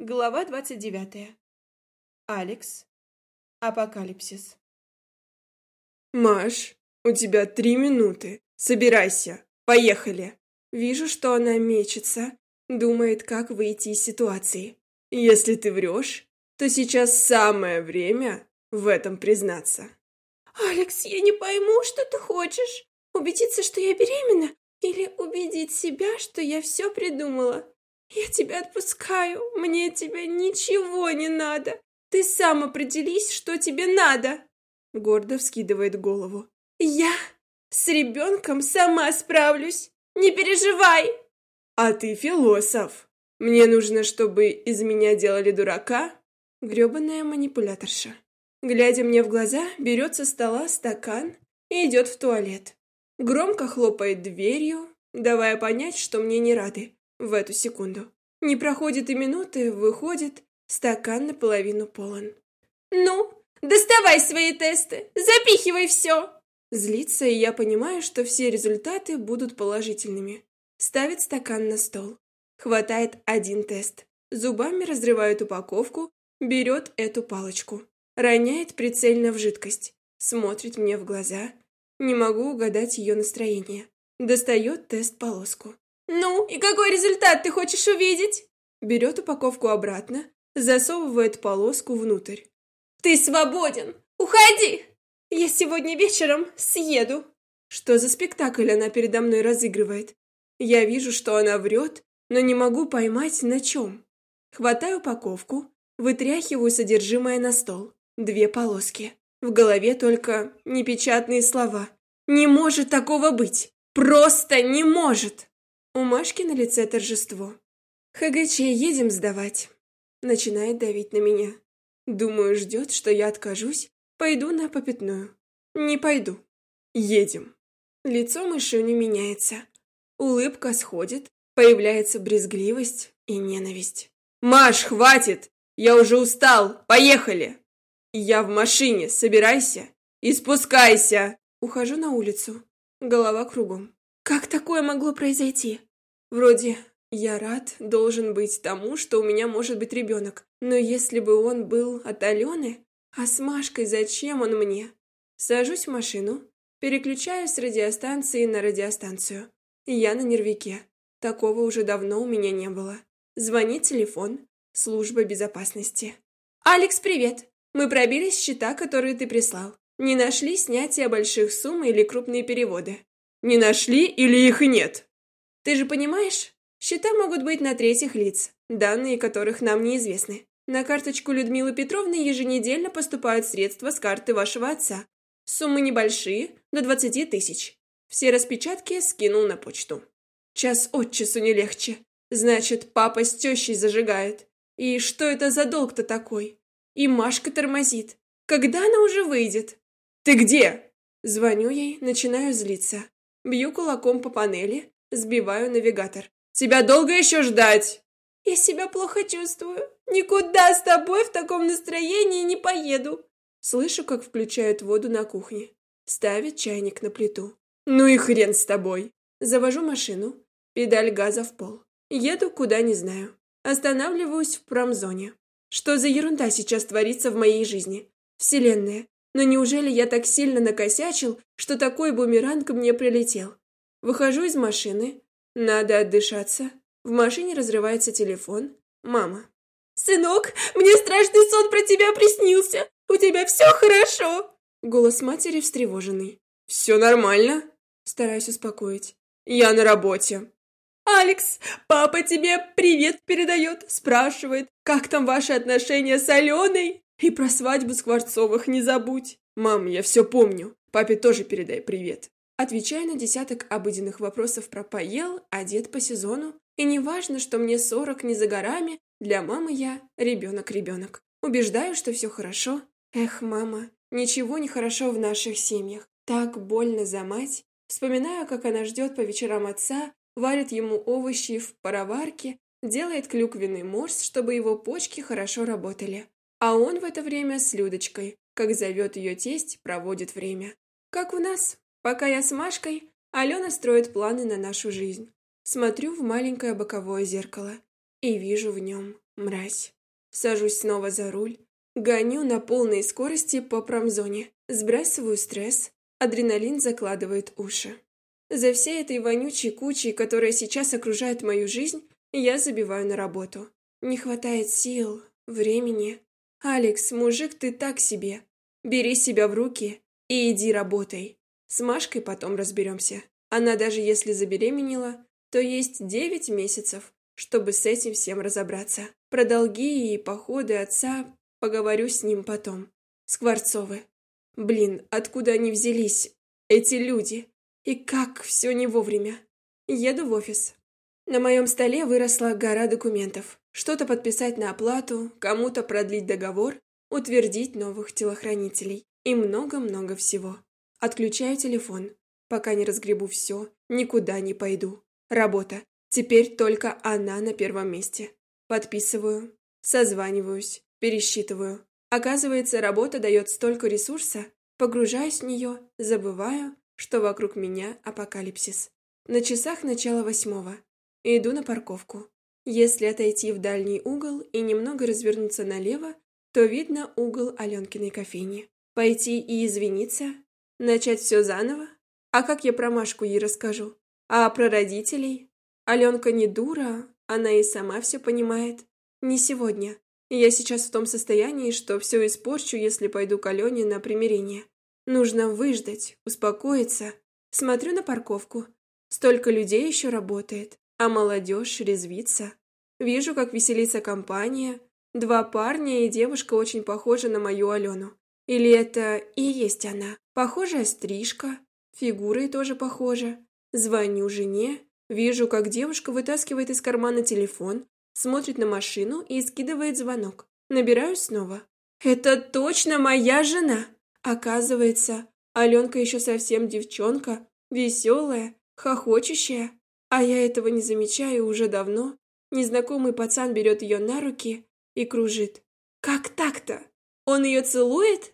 Глава 29. Алекс. Апокалипсис. «Маш, у тебя три минуты. Собирайся. Поехали!» Вижу, что она мечется, думает, как выйти из ситуации. Если ты врешь, то сейчас самое время в этом признаться. «Алекс, я не пойму, что ты хочешь. Убедиться, что я беременна? Или убедить себя, что я все придумала?» «Я тебя отпускаю, мне от тебя ничего не надо. Ты сам определись, что тебе надо!» Гордо вскидывает голову. «Я с ребенком сама справлюсь, не переживай!» «А ты философ. Мне нужно, чтобы из меня делали дурака?» Гребаная манипуляторша. Глядя мне в глаза, берет со стола стакан и идет в туалет. Громко хлопает дверью, давая понять, что мне не рады в эту секунду. Не проходит и минуты, выходит, стакан наполовину полон. «Ну, доставай свои тесты, запихивай все!» Злится, и я понимаю, что все результаты будут положительными. Ставит стакан на стол. Хватает один тест. Зубами разрывает упаковку, берет эту палочку. Роняет прицельно в жидкость. Смотрит мне в глаза. Не могу угадать ее настроение. Достает тест-полоску. «Ну, и какой результат ты хочешь увидеть?» Берет упаковку обратно, засовывает полоску внутрь. «Ты свободен! Уходи! Я сегодня вечером съеду!» Что за спектакль она передо мной разыгрывает? Я вижу, что она врет, но не могу поймать на чем. Хватаю упаковку, вытряхиваю содержимое на стол. Две полоски. В голове только непечатные слова. «Не может такого быть! Просто не может!» У Машки на лице торжество. ХГЧ едем сдавать. Начинает давить на меня. Думаю, ждет, что я откажусь, пойду на попятную. Не пойду. Едем. Лицо мыши не меняется. Улыбка сходит, появляется брезгливость и ненависть. «Маш, хватит! Я уже устал! Поехали!» «Я в машине, собирайся и спускайся!» Ухожу на улицу. Голова кругом. Как такое могло произойти? Вроде я рад, должен быть тому, что у меня может быть ребенок. Но если бы он был от Алены, а с Машкой зачем он мне? Сажусь в машину, переключаю с радиостанции на радиостанцию. Я на нервике. Такого уже давно у меня не было. Звонит телефон. Служба безопасности. «Алекс, привет! Мы пробили счета, которые ты прислал. Не нашли снятия больших сумм или крупные переводы». «Не нашли или их нет?» Ты же понимаешь, счета могут быть на третьих лиц, данные которых нам неизвестны. На карточку Людмилы Петровны еженедельно поступают средства с карты вашего отца. Суммы небольшие, до 20 тысяч. Все распечатки скинул на почту. Час от часу не легче. Значит, папа с тещей зажигает. И что это за долг-то такой? И Машка тормозит. Когда она уже выйдет? Ты где? Звоню ей, начинаю злиться. Бью кулаком по панели, Сбиваю навигатор. «Тебя долго еще ждать?» «Я себя плохо чувствую. Никуда с тобой в таком настроении не поеду». Слышу, как включают воду на кухне. Ставит чайник на плиту. «Ну и хрен с тобой!» Завожу машину. Педаль газа в пол. Еду куда не знаю. Останавливаюсь в промзоне. Что за ерунда сейчас творится в моей жизни? Вселенная. Но неужели я так сильно накосячил, что такой бумеранг мне прилетел? Выхожу из машины. Надо отдышаться. В машине разрывается телефон. Мама. «Сынок, мне страшный сон про тебя приснился. У тебя все хорошо?» Голос матери встревоженный. «Все нормально?» Стараюсь успокоить. «Я на работе». «Алекс, папа тебе привет передает, спрашивает, как там ваши отношения с Аленой? И про свадьбу Скворцовых не забудь». «Мам, я все помню. Папе тоже передай привет». Отвечаю на десяток обыденных вопросов про поел, одет по сезону. И не важно, что мне сорок не за горами, для мамы я ребенок-ребенок. Убеждаю, что все хорошо. Эх, мама, ничего не хорошо в наших семьях. Так больно за мать. Вспоминаю, как она ждет по вечерам отца, варит ему овощи в пароварке, делает клюквенный морс, чтобы его почки хорошо работали. А он в это время с Людочкой, как зовет ее тесть, проводит время. Как у нас. Пока я с Машкой, Алена строит планы на нашу жизнь. Смотрю в маленькое боковое зеркало и вижу в нем мразь. Сажусь снова за руль, гоню на полной скорости по промзоне, сбрасываю стресс, адреналин закладывает уши. За всей этой вонючей кучей, которая сейчас окружает мою жизнь, я забиваю на работу. Не хватает сил, времени. Алекс, мужик, ты так себе. Бери себя в руки и иди работай. С Машкой потом разберемся. Она даже если забеременела, то есть девять месяцев, чтобы с этим всем разобраться. Про долги и походы отца поговорю с ним потом. Скворцовы. Блин, откуда они взялись, эти люди? И как все не вовремя. Еду в офис. На моем столе выросла гора документов. Что-то подписать на оплату, кому-то продлить договор, утвердить новых телохранителей и много-много всего. Отключаю телефон. Пока не разгребу все, никуда не пойду. Работа. Теперь только она на первом месте. Подписываю, созваниваюсь, пересчитываю. Оказывается, работа дает столько ресурса, погружаюсь в нее, забываю, что вокруг меня апокалипсис. На часах начало восьмого. Иду на парковку. Если отойти в дальний угол и немного развернуться налево, то видно угол Аленкиной кофейни. Пойти и извиниться? Начать все заново? А как я про Машку ей расскажу? А про родителей? Аленка не дура, она и сама все понимает. Не сегодня. Я сейчас в том состоянии, что все испорчу, если пойду к Алене на примирение. Нужно выждать, успокоиться. Смотрю на парковку. Столько людей еще работает а молодежь резвится. Вижу, как веселится компания. Два парня и девушка очень похожи на мою Алену. Или это и есть она? Похожая стрижка, фигурой тоже похожа. Звоню жене, вижу, как девушка вытаскивает из кармана телефон, смотрит на машину и скидывает звонок. Набираю снова. «Это точно моя жена!» Оказывается, Аленка еще совсем девчонка, веселая, хохочущая. А я этого не замечаю уже давно. Незнакомый пацан берет ее на руки и кружит. Как так-то? Он ее целует?